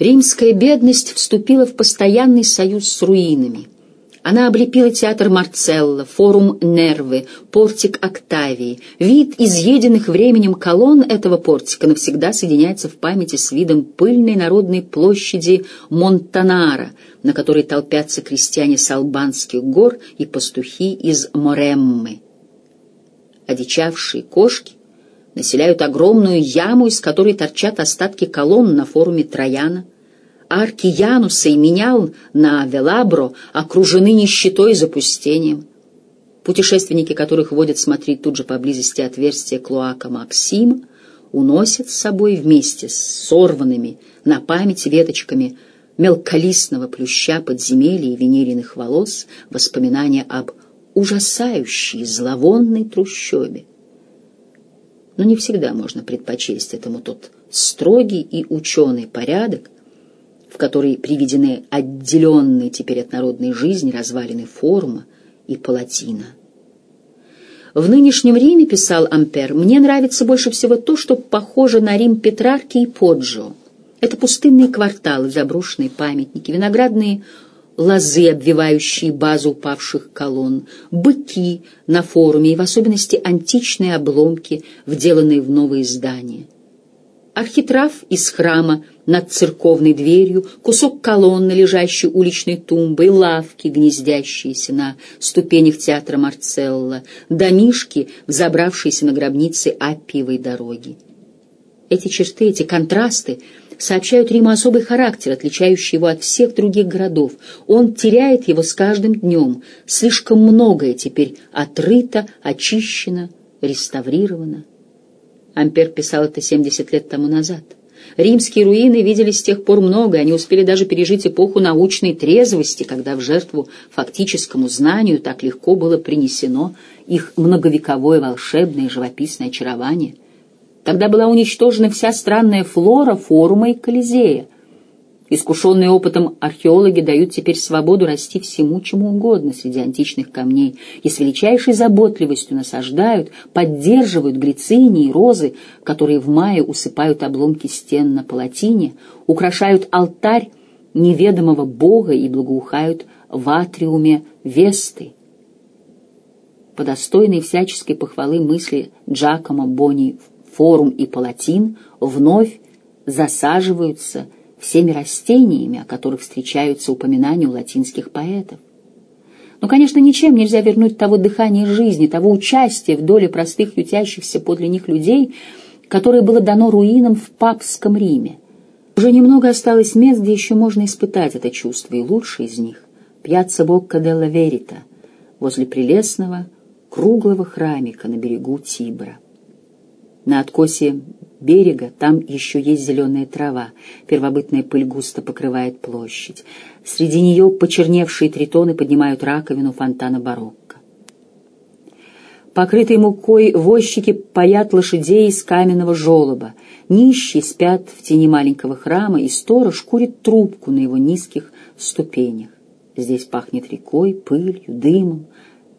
Римская бедность вступила в постоянный союз с руинами. Она облепила театр Марцелла, форум Нервы, портик Октавии. Вид изъеденных временем колонн этого портика навсегда соединяется в памяти с видом пыльной народной площади Монтанара, на которой толпятся крестьяне с албанских гор и пастухи из Мореммы. Одичавшие кошки населяют огромную яму, из которой торчат остатки колонн на форуме Трояна, арки Януса и менял на Велабро окружены нищетой и запустением. Путешественники, которых водят смотреть тут же поблизости отверстия Клоака Максим, уносят с собой вместе с сорванными на память веточками мелколистного плюща подземелья и венериных волос воспоминания об ужасающей зловонной трущобе. Но не всегда можно предпочесть этому тот строгий и ученый порядок, в которой приведены отделенные теперь от народной жизни развалины форума и палатина. В нынешнем Риме, писал Ампер, мне нравится больше всего то, что похоже на Рим Петрарки и Поджио. Это пустынные кварталы, заброшенные памятники, виноградные лозы, обвивающие базу упавших колонн, быки на форуме и в особенности античные обломки, вделанные в новые здания архитрав из храма над церковной дверью, кусок колонны, лежащей уличной тумбой, лавки, гнездящиеся на ступенях театра Марцелла, домишки, взобравшиеся на гробницы Аппиевой дороги. Эти черты, эти контрасты сообщают Риму особый характер, отличающий его от всех других городов. Он теряет его с каждым днем. Слишком многое теперь отрыто, очищено, реставрировано. Ампер писал это 70 лет тому назад. Римские руины видели с тех пор много, они успели даже пережить эпоху научной трезвости, когда в жертву фактическому знанию так легко было принесено их многовековое волшебное живописное очарование. Тогда была уничтожена вся странная флора форума и Колизея — Искушенные опытом археологи дают теперь свободу расти всему, чему угодно среди античных камней, и с величайшей заботливостью насаждают, поддерживают глицинии и розы, которые в мае усыпают обломки стен на палатине, украшают алтарь неведомого бога и благоухают в атриуме Весты. По достойной всяческой похвалы мысли Джакомо Бони форум и палатин вновь засаживаются – всеми растениями, о которых встречаются упоминания у латинских поэтов. Но, конечно, ничем нельзя вернуть того дыхания жизни, того участия в доле простых ютящихся подле них людей, которое было дано руинам в папском Риме. Уже немного осталось мест, где еще можно испытать это чувство, и лучший из них — Пьяцца Бокка делла Верита, возле прелестного круглого храмика на берегу Тибра. На откосе берега там еще есть зеленая трава, первобытная пыль густо покрывает площадь. Среди нее почерневшие тритоны поднимают раковину фонтана барокко. Покрытые мукой возчики паят лошадей из каменного желоба. Нищие спят в тени маленького храма, и сторож курит трубку на его низких ступенях. Здесь пахнет рекой, пылью, дымом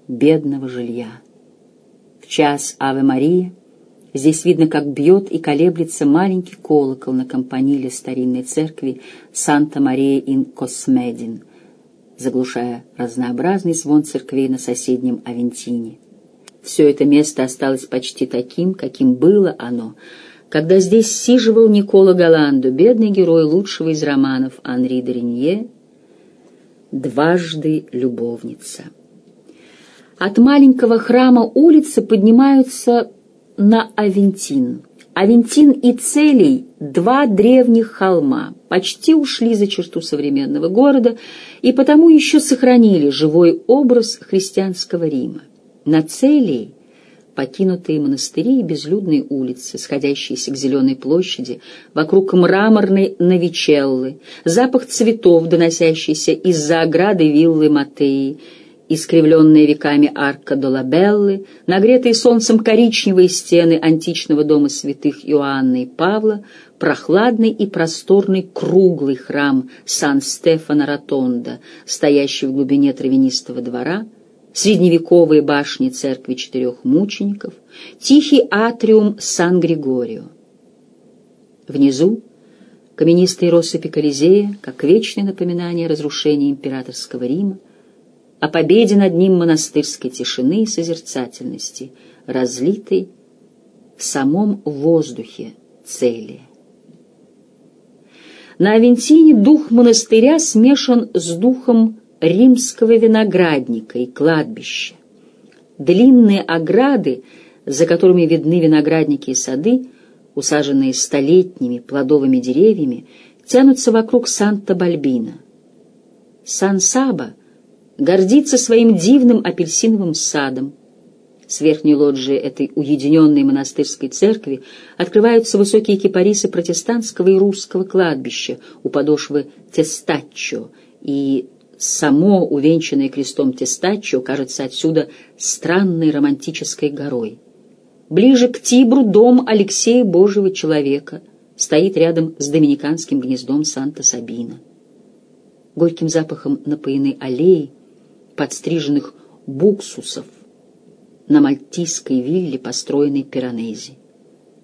бедного жилья. В час Аве Мария Здесь видно, как бьет и колеблется маленький колокол на кампаниле старинной церкви Санта-Мария-ин-Космедин, заглушая разнообразный звон церквей на соседнем Авентине. Все это место осталось почти таким, каким было оно, когда здесь сиживал Никола Галандо, бедный герой лучшего из романов Анри Доринье «Дважды любовница». От маленького храма улицы поднимаются на Авентин. Авентин и Целей — два древних холма, почти ушли за черту современного города и потому еще сохранили живой образ христианского Рима. На Целей — покинутые монастыри и безлюдные улицы, сходящиеся к зеленой площади, вокруг мраморной Новичеллы, запах цветов, доносящийся из-за ограды виллы Матеи — искривленная веками арка Долабеллы, нагретые солнцем коричневые стены античного дома святых Иоанна и Павла, прохладный и просторный круглый храм Сан-Стефано-Ротонда, стоящий в глубине травянистого двора, средневековые башни церкви четырех мучеников, тихий атриум Сан-Григорио. Внизу каменистые россыпи Колизея, как вечное напоминание разрушения императорского Рима, о победе над ним монастырской тишины и созерцательности, разлитой в самом воздухе цели. На Авентине дух монастыря смешан с духом римского виноградника и кладбища. Длинные ограды, за которыми видны виноградники и сады, усаженные столетними плодовыми деревьями, тянутся вокруг Санта-Бальбина. Сан-Саба гордится своим дивным апельсиновым садом. С верхней лоджии этой уединенной монастырской церкви открываются высокие кипарисы протестантского и русского кладбища у подошвы Тестаччо, и само увенчанное крестом Тестаччо кажется отсюда странной романтической горой. Ближе к Тибру дом Алексея Божьего Человека стоит рядом с доминиканским гнездом Санта-Сабина. Горьким запахом напоены аллеи, подстриженных буксусов на мальтийской вилле, построенной Пиранези.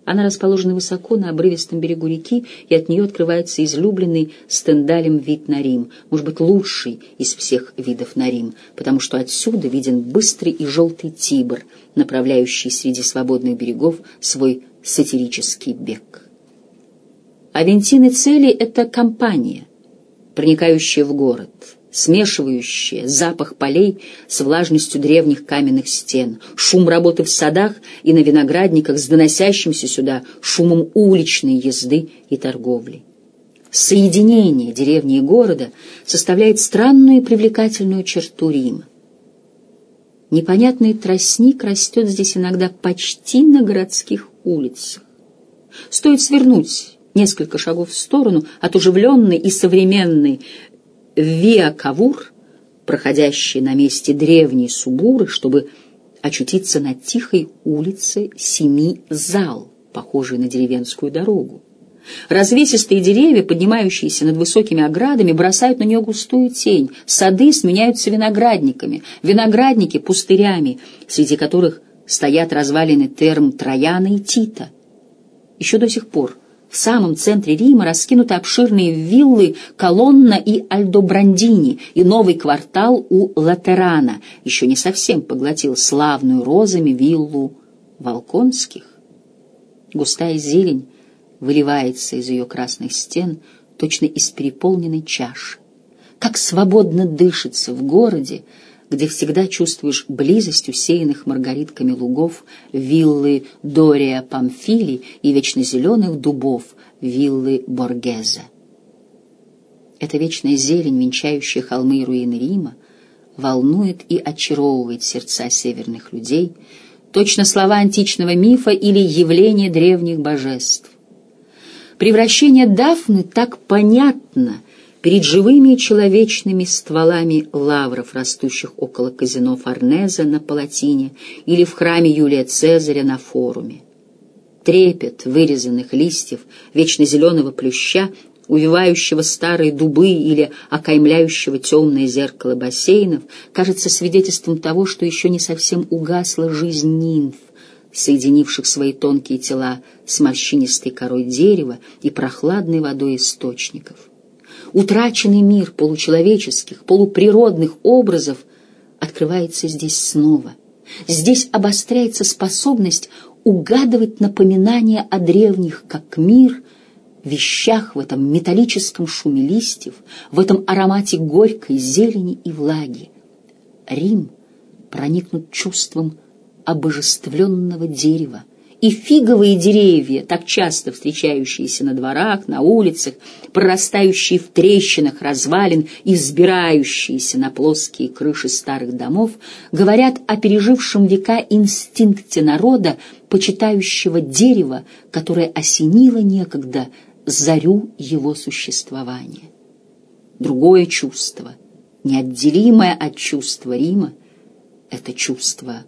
Она расположена высоко на обрывистом берегу реки, и от нее открывается излюбленный стендалем вид на Рим, может быть, лучший из всех видов на Рим, потому что отсюда виден быстрый и желтый Тибр, направляющий среди свободных берегов свой сатирический бег. Авентины цели — это компания, проникающая в город — смешивающее запах полей с влажностью древних каменных стен, шум работы в садах и на виноградниках с доносящимся сюда шумом уличной езды и торговли. Соединение деревни и города составляет странную и привлекательную черту Рима. Непонятный тростник растет здесь иногда почти на городских улицах. Стоит свернуть несколько шагов в сторону от оживленной и современной Виакавур, проходящий на месте древней Субуры, чтобы очутиться на тихой улице Семи Зал, похожей на деревенскую дорогу. Развесистые деревья, поднимающиеся над высокими оградами, бросают на нее густую тень. Сады сменяются виноградниками, виноградники — пустырями, среди которых стоят развалины терм Трояна и Тита. Еще до сих пор в самом центре Рима раскинуты обширные виллы Колонна и Альдобрандини, и новый квартал у Латерана еще не совсем поглотил славную розами виллу Волконских. Густая зелень выливается из ее красных стен, точно из переполненной чаши. Как свободно дышится в городе, где всегда чувствуешь близость усеянных маргаритками лугов, виллы Дория Памфили и вечно зеленых дубов, виллы Боргеза. Эта вечная зелень, венчающая холмы и руины Рима, волнует и очаровывает сердца северных людей, точно слова античного мифа или явления древних божеств. Превращение Дафны так понятно перед живыми и человечными стволами лавров, растущих около казино Форнеза на Палатине или в храме Юлия Цезаря на форуме. Трепет вырезанных листьев вечно зеленого плюща, увивающего старые дубы или окаймляющего темное зеркало бассейнов, кажется свидетельством того, что еще не совсем угасла жизнь нимф, соединивших свои тонкие тела с морщинистой корой дерева и прохладной водой источников. Утраченный мир получеловеческих, полуприродных образов открывается здесь снова. Здесь обостряется способность угадывать напоминания о древних, как мир, вещах в этом металлическом шуме листьев, в этом аромате горькой зелени и влаги. Рим проникнут чувством обожествленного дерева, и фиговые деревья, так часто встречающиеся на дворах, на улицах, прорастающие в трещинах развалин и взбирающиеся на плоские крыши старых домов, говорят о пережившем века инстинкте народа, почитающего дерево, которое осенило некогда зарю его существования. Другое чувство, неотделимое от чувства Рима, это чувство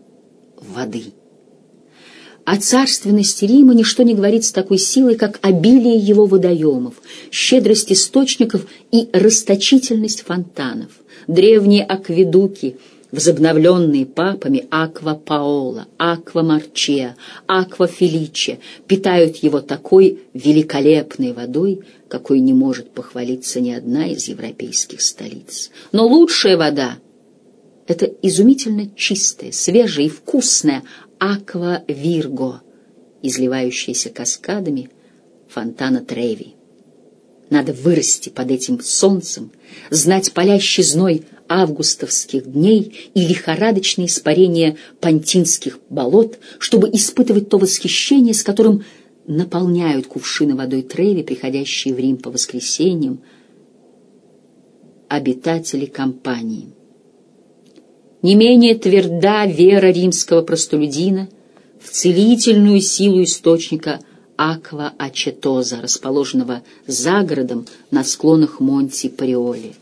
воды. О царственности Рима ничто не говорит с такой силой, как обилие его водоемов, щедрость источников и расточительность фонтанов. Древние акведуки возобновленные папами Аква Паола, Аква Марчеа, Аква Феличе, питают его такой великолепной водой, какой не может похвалиться ни одна из европейских столиц. Но лучшая вода — это изумительно чистая, свежая и вкусная Аква Вирго, изливающаяся каскадами фонтана Треви. Надо вырасти под этим солнцем, знать палящий зной августовских дней и лихорадочные испарения пантинских болот, чтобы испытывать то восхищение, с которым наполняют кувшины водой Треви, приходящие в Рим по воскресеньям, обитатели компании. Не менее тверда вера римского простолюдина в целительную силу источника Аква Ачетоза, расположенного за городом на склонах Монти-Париоли.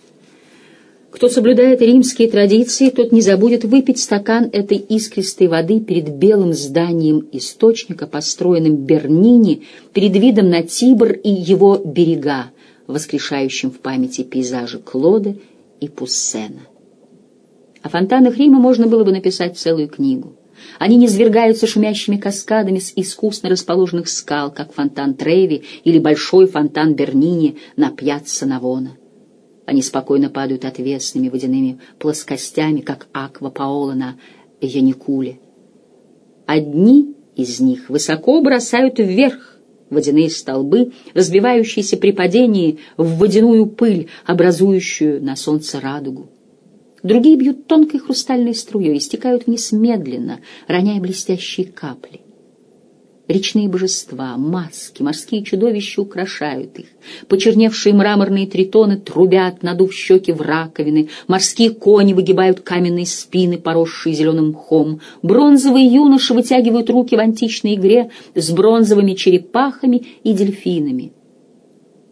Кто соблюдает римские традиции, тот не забудет выпить стакан этой искристой воды перед белым зданием источника, построенным Бернини, перед видом на Тибр и его берега, воскрешающим в памяти пейзажи Клода и Пуссена. О фонтанах Рима можно было бы написать целую книгу. Они низвергаются шумящими каскадами с искусно расположенных скал, как фонтан Треви или большой фонтан Бернини на пьяцца Навона. Они спокойно падают отвесными водяными плоскостями, как аква Паола на Яникуле. Одни из них высоко бросают вверх водяные столбы, разбивающиеся при падении в водяную пыль, образующую на солнце радугу. Другие бьют тонкой хрустальной струей и стекают вниз медленно, роняя блестящие капли. Речные божества, маски, морские чудовища украшают их. Почерневшие мраморные тритоны трубят, надув щеки в раковины. Морские кони выгибают каменные спины, поросшие зеленым мхом. Бронзовые юноши вытягивают руки в античной игре с бронзовыми черепахами и дельфинами.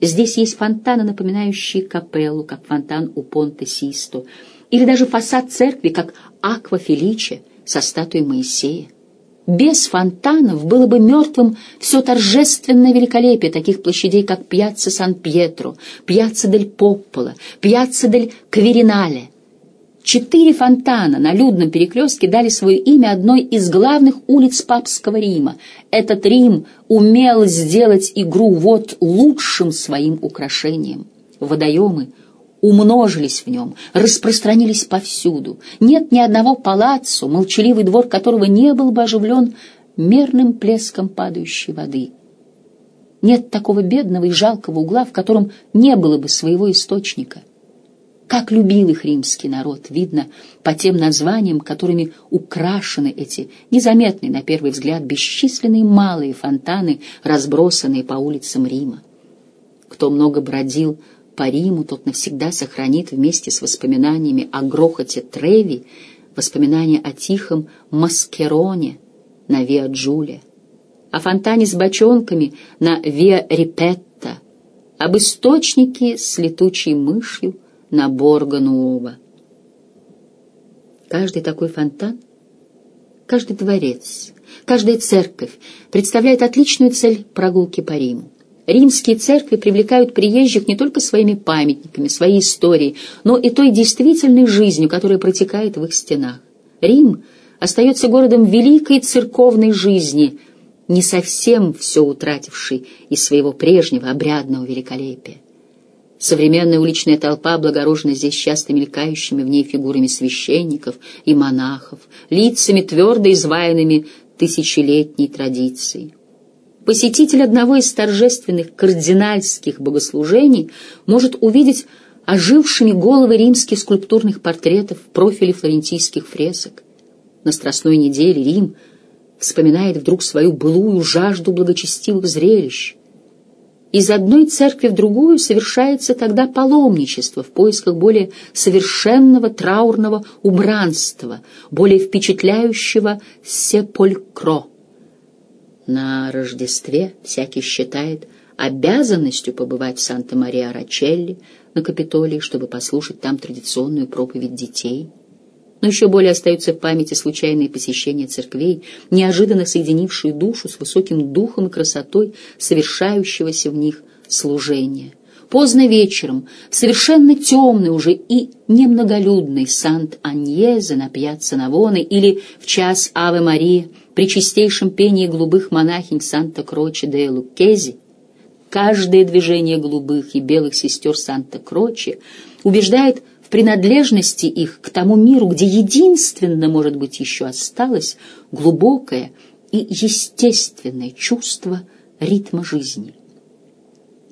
Здесь есть фонтаны, напоминающие капеллу, как фонтан у Понте Систо, или даже фасад церкви, как Аква Феличе со статуей Моисея. Без фонтанов было бы мертвым все торжественное великолепие таких площадей, как Пьяцца Сан-Пьетро, Пьяцца дель Попполо, Пьяцца дель Кверинале. Четыре фонтана на людном перекрестке дали свое имя одной из главных улиц Папского Рима. Этот Рим умел сделать игру вот лучшим своим украшением. Водоемы — умножились в нем, распространились повсюду. Нет ни одного палаццо, молчаливый двор которого не был бы оживлен мерным плеском падающей воды. Нет такого бедного и жалкого угла, в котором не было бы своего источника. Как любил их римский народ, видно по тем названиям, которыми украшены эти незаметные, на первый взгляд, бесчисленные малые фонтаны, разбросанные по улицам Рима. Кто много бродил, по Риму, тот навсегда сохранит вместе с воспоминаниями о грохоте Треви воспоминания о тихом Маскероне на Виа Джулия, о фонтане с бочонками на Виа Рипетта, об источнике с летучей мышью на Борго Нуова. Каждый такой фонтан, каждый дворец, каждая церковь представляет отличную цель прогулки по Риму. Римские церкви привлекают приезжих не только своими памятниками, своей историей, но и той действительной жизнью, которая протекает в их стенах. Рим остается городом великой церковной жизни, не совсем все утративший из своего прежнего обрядного великолепия. Современная уличная толпа облагорожена здесь часто мелькающими в ней фигурами священников и монахов, лицами твердо изваянными тысячелетней традицией. Посетитель одного из торжественных кардинальских богослужений может увидеть ожившими головы римских скульптурных портретов в профиле флорентийских фресок. На Страстной неделе Рим вспоминает вдруг свою былую жажду благочестивых зрелищ. Из одной церкви в другую совершается тогда паломничество в поисках более совершенного траурного убранства, более впечатляющего сепулькро. На Рождестве всякий считает обязанностью побывать в Санта-Мария-Рачелли на Капитолии, чтобы послушать там традиционную проповедь детей. Но еще более остаются в памяти случайные посещения церквей, неожиданно соединившие душу с высоким духом и красотой совершающегося в них служения. Поздно вечером, в совершенно темный уже и немноголюдный Сант-Аньезе на пьяцца Навоны или в час Аве Марии при чистейшем пении голубых монахинь Санта-Кроче де Луккези, каждое движение голубых и белых сестер Санта-Кроче убеждает в принадлежности их к тому миру, где единственно, может быть, еще осталось глубокое и естественное чувство ритма жизни.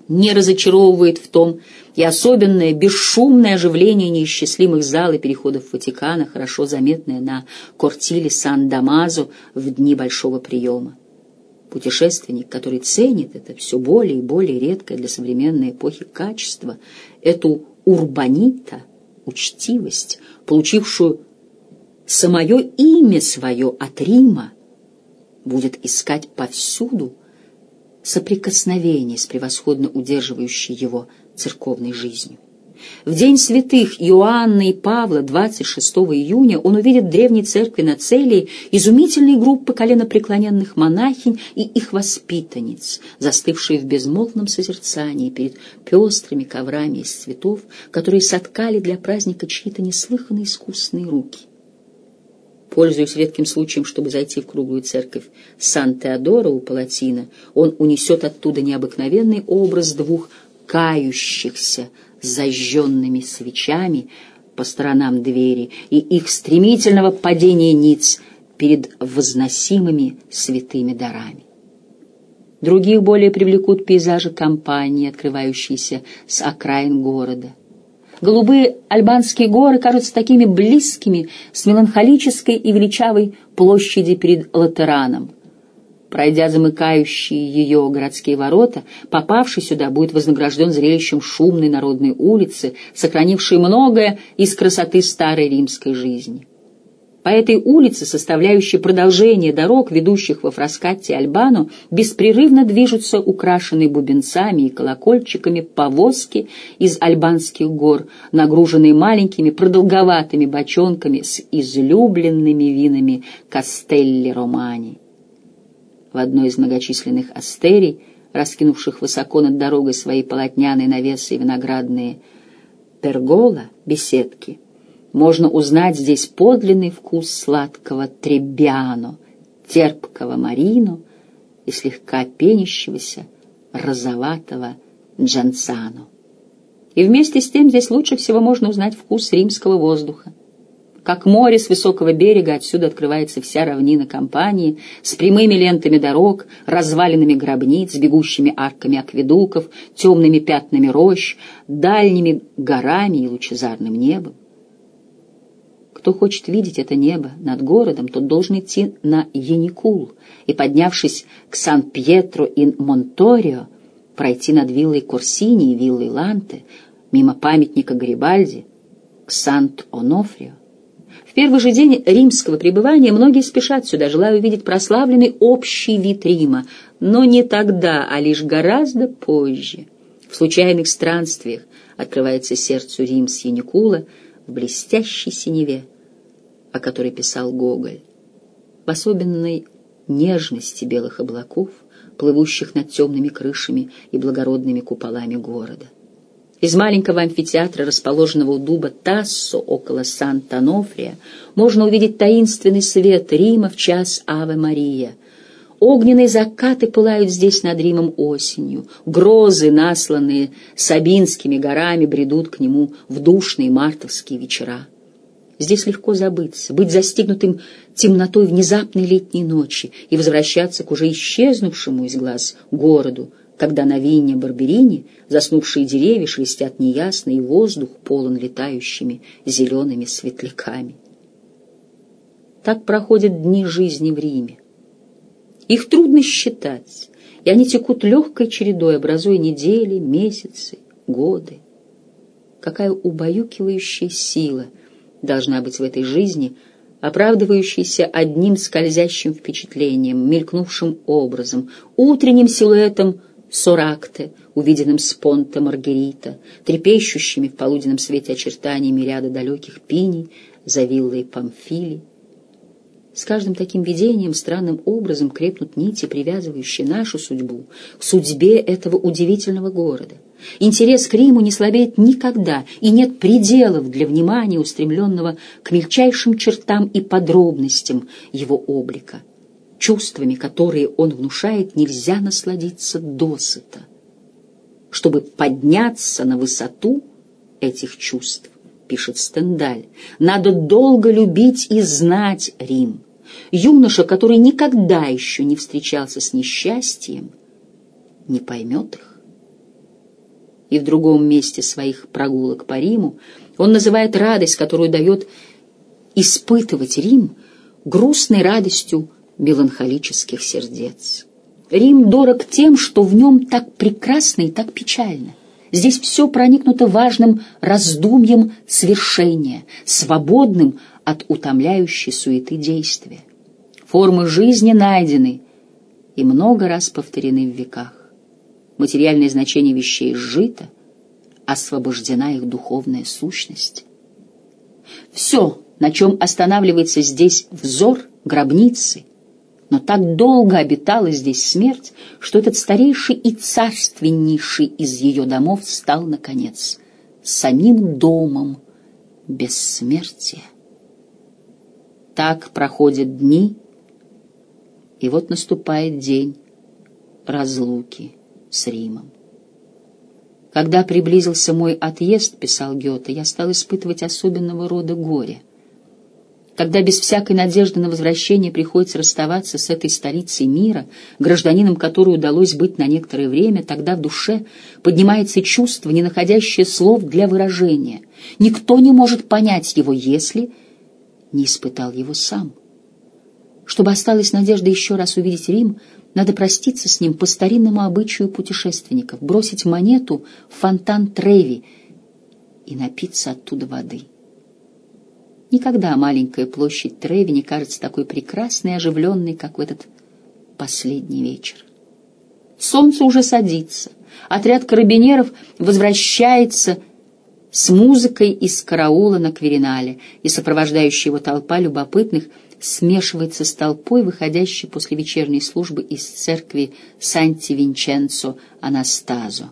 Не разочаровывает в том и особенное бесшумное оживление неисчислимых зал и переходов Ватикана, хорошо заметное на кортиле Сан-Дамазо в дни большого приема. Путешественник, который ценит это все более и более редкое для современной эпохи качество, эту урбанита, учтивость, получившую самое имя свое от Рима, будет искать повсюду соприкосновение с превосходно удерживающей его церковной жизнью. В день святых Иоанна и Павла, 26 июня, он увидит в древней церкви на Целии изумительные группы коленопреклоненных монахинь и их воспитанниц, застывшие в безмолвном созерцании перед пестрыми коврами из цветов, которые соткали для праздника чьи-то неслыханно искусные руки. Пользуясь редким случаем, чтобы зайти в круглую церковь Сан-Теодора у Палатина, он унесет оттуда необыкновенный образ двух кающихся зажженными свечами по сторонам двери и их стремительного падения ниц перед возносимыми святыми дарами. Других более привлекут пейзажи компании, открывающиеся с окраин города — Голубые альбанские горы кажутся такими близкими с меланхолической и величавой площади перед Латераном. Пройдя замыкающие ее городские ворота, попавший сюда будет вознагражден зрелищем шумной народной улицы, сохранившей многое из красоты старой римской жизни. По этой улице, составляющей продолжение дорог, ведущих во Фраскатте Альбану, беспрерывно движутся украшенные бубенцами и колокольчиками повозки из альбанских гор, нагруженные маленькими продолговатыми бочонками с излюбленными винами Кастелли Романи. В одной из многочисленных астерий, раскинувших высоко над дорогой свои полотняные навесы и виноградные пергола, беседки, можно узнать здесь подлинный вкус сладкого требиано, терпкого марино и слегка пенящегося розоватого джансано. И вместе с тем здесь лучше всего можно узнать вкус римского воздуха. Как море с высокого берега отсюда открывается вся равнина Кампаньи с прямыми лентами дорог, развалинами гробниц, бегущими арками акведуков, темными пятнами рощ, дальними горами и лучезарным небом. Кто хочет видеть это небо над городом, тот должен идти на Яникул и, поднявшись к Сан-Пьетро-ин-Монторио, пройти над виллой Корсини и виллой Ланте, мимо памятника Гарибальди, к Сант-Онофрио. В первый же день римского пребывания многие спешат сюда, желая увидеть прославленный общий вид Рима, но не тогда, а лишь гораздо позже. В случайных странствиях открывается сердцу Рим с Яникула в блестящей синеве, о которой писал Гоголь, в особенной нежности белых облаков, плывущих над темными крышами и благородными куполами города. Из маленького амфитеатра, расположенного у дуба Тассо около Санта-Нофрия, можно увидеть таинственный свет Рима в час Аве Мария. Огненные закаты пылают здесь над Римом осенью, грозы, насланные Сабинскими горами, бредут к нему в душные мартовские вечера. Здесь легко забыться, быть застигнутым темнотой внезапной летней ночи и возвращаться к уже исчезнувшему из глаз городу, когда на вине Барберини заснувшие деревья шелестят неясно, и воздух полон летающими зелеными светляками. Так проходят дни жизни в Риме. Их трудно считать, и они текут легкой чередой, образуя недели, месяцы, годы. Какая убаюкивающая сила — должна быть в этой жизни, оправдывающейся одним скользящим впечатлением, мелькнувшим образом, утренним силуэтом Соракте, увиденным с понта Маргерита, трепещущими в полуденном свете очертаниями ряда далеких пиней за виллой Памфили. С каждым таким видением странным образом крепнут нити, привязывающие нашу судьбу к судьбе этого удивительного города. Интерес к Риму не слабеет никогда, и нет пределов для внимания, устремленного к мельчайшим чертам и подробностям его облика. Чувствами, которые он внушает, нельзя насладиться досыта. Чтобы подняться на высоту этих чувств, пишет Стендаль, надо долго любить и знать Рим. Юноша, который никогда еще не встречался с несчастьем, не поймет их. И в другом месте своих прогулок по Риму он называет радость, которую дает испытывать Рим, грустной радостью меланхолических сердец. Рим дорог тем, что в нем так прекрасно и так печально. Здесь все проникнуто важным раздумьем свершения, свободным от утомляющей суеты действия. Формы жизни найдены и много раз повторены в веках. Материальное значение вещей сжито, освобождена их духовная сущность. Все, на чем останавливается здесь взор гробницы, но так долго обитала здесь смерть, что этот старейший и царственнейший из ее домов стал, наконец, самим домом бессмертия. Так проходят дни, и вот наступает день разлуки с Римом. Когда приблизился мой отъезд, писал Гёте, я стал испытывать особенного рода горе — когда без всякой надежды на возвращение приходится расставаться с этой столицей мира, гражданином которой удалось быть на некоторое время, тогда в душе поднимается чувство, не находящее слов для выражения. Никто не может понять его, если не испытал его сам. Чтобы осталась надежда еще раз увидеть Рим, надо проститься с ним по старинному обычаю путешественников, бросить монету в фонтан Треви и напиться оттуда воды. Никогда маленькая площадь Треви не кажется такой прекрасной и оживленной, как в этот последний вечер. Солнце уже садится. Отряд карабинеров возвращается с музыкой из караула на Кверинале, и сопровождающая его толпа любопытных смешивается с толпой, выходящей после вечерней службы из церкви Санти-Винченцо Анастазо.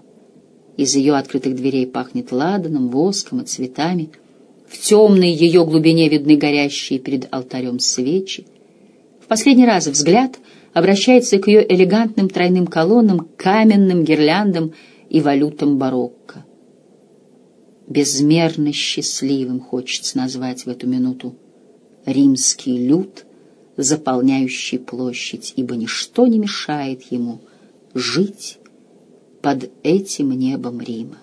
Из ее открытых дверей пахнет ладаном, воском и цветами — в темной ее глубине видны горящие перед алтарем свечи. В последний раз взгляд обращается к ее элегантным тройным колоннам, каменным гирляндам и валютам барокко. Безмерно счастливым хочется назвать в эту минуту римский люд, заполняющий площадь, ибо ничто не мешает ему жить под этим небом Рима.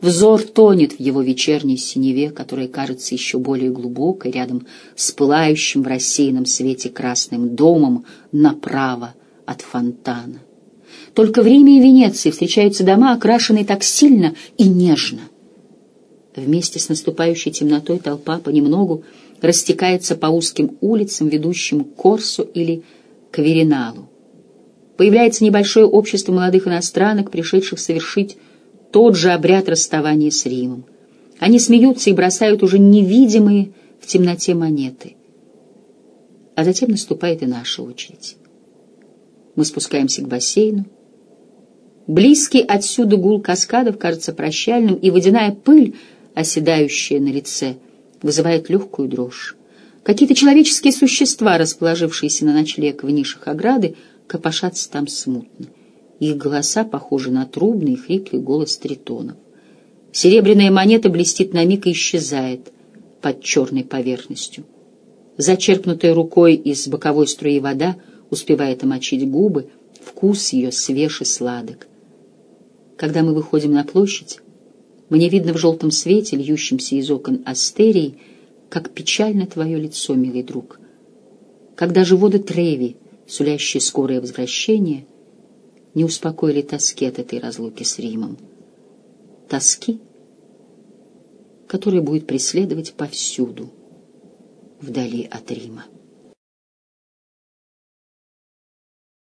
Взор тонет в его вечерней синеве, которая кажется еще более глубокой, рядом с пылающим в рассеянном свете красным домом направо от фонтана. Только в Риме и Венеции встречаются дома, окрашенные так сильно и нежно. Вместе с наступающей темнотой толпа понемногу растекается по узким улицам, ведущим к Корсу или к Вериналу. Появляется небольшое общество молодых иностранок, пришедших совершить тот же обряд расставания с Римом. Они смеются и бросают уже невидимые в темноте монеты. А затем наступает и наша очередь. Мы спускаемся к бассейну. Близкий отсюда гул каскадов кажется прощальным, и водяная пыль, оседающая на лице, вызывает легкую дрожь. Какие-то человеческие существа, расположившиеся на ночлег в нишах ограды, копошатся там смутно. Их голоса похожи на трубный и хриплый голос тритонов. Серебряная монета блестит на миг и исчезает под черной поверхностью. Зачерпнутая рукой из боковой струи вода успевает омочить губы, вкус ее свеж и сладок. Когда мы выходим на площадь, мне видно в желтом свете, льющемся из окон астерии, как печально твое лицо, милый друг. Когда же воды Треви, сулящие скорое возвращение, не успокоили тоски от этой разлуки с Римом. Тоски, которая будет преследовать повсюду, вдали от Рима.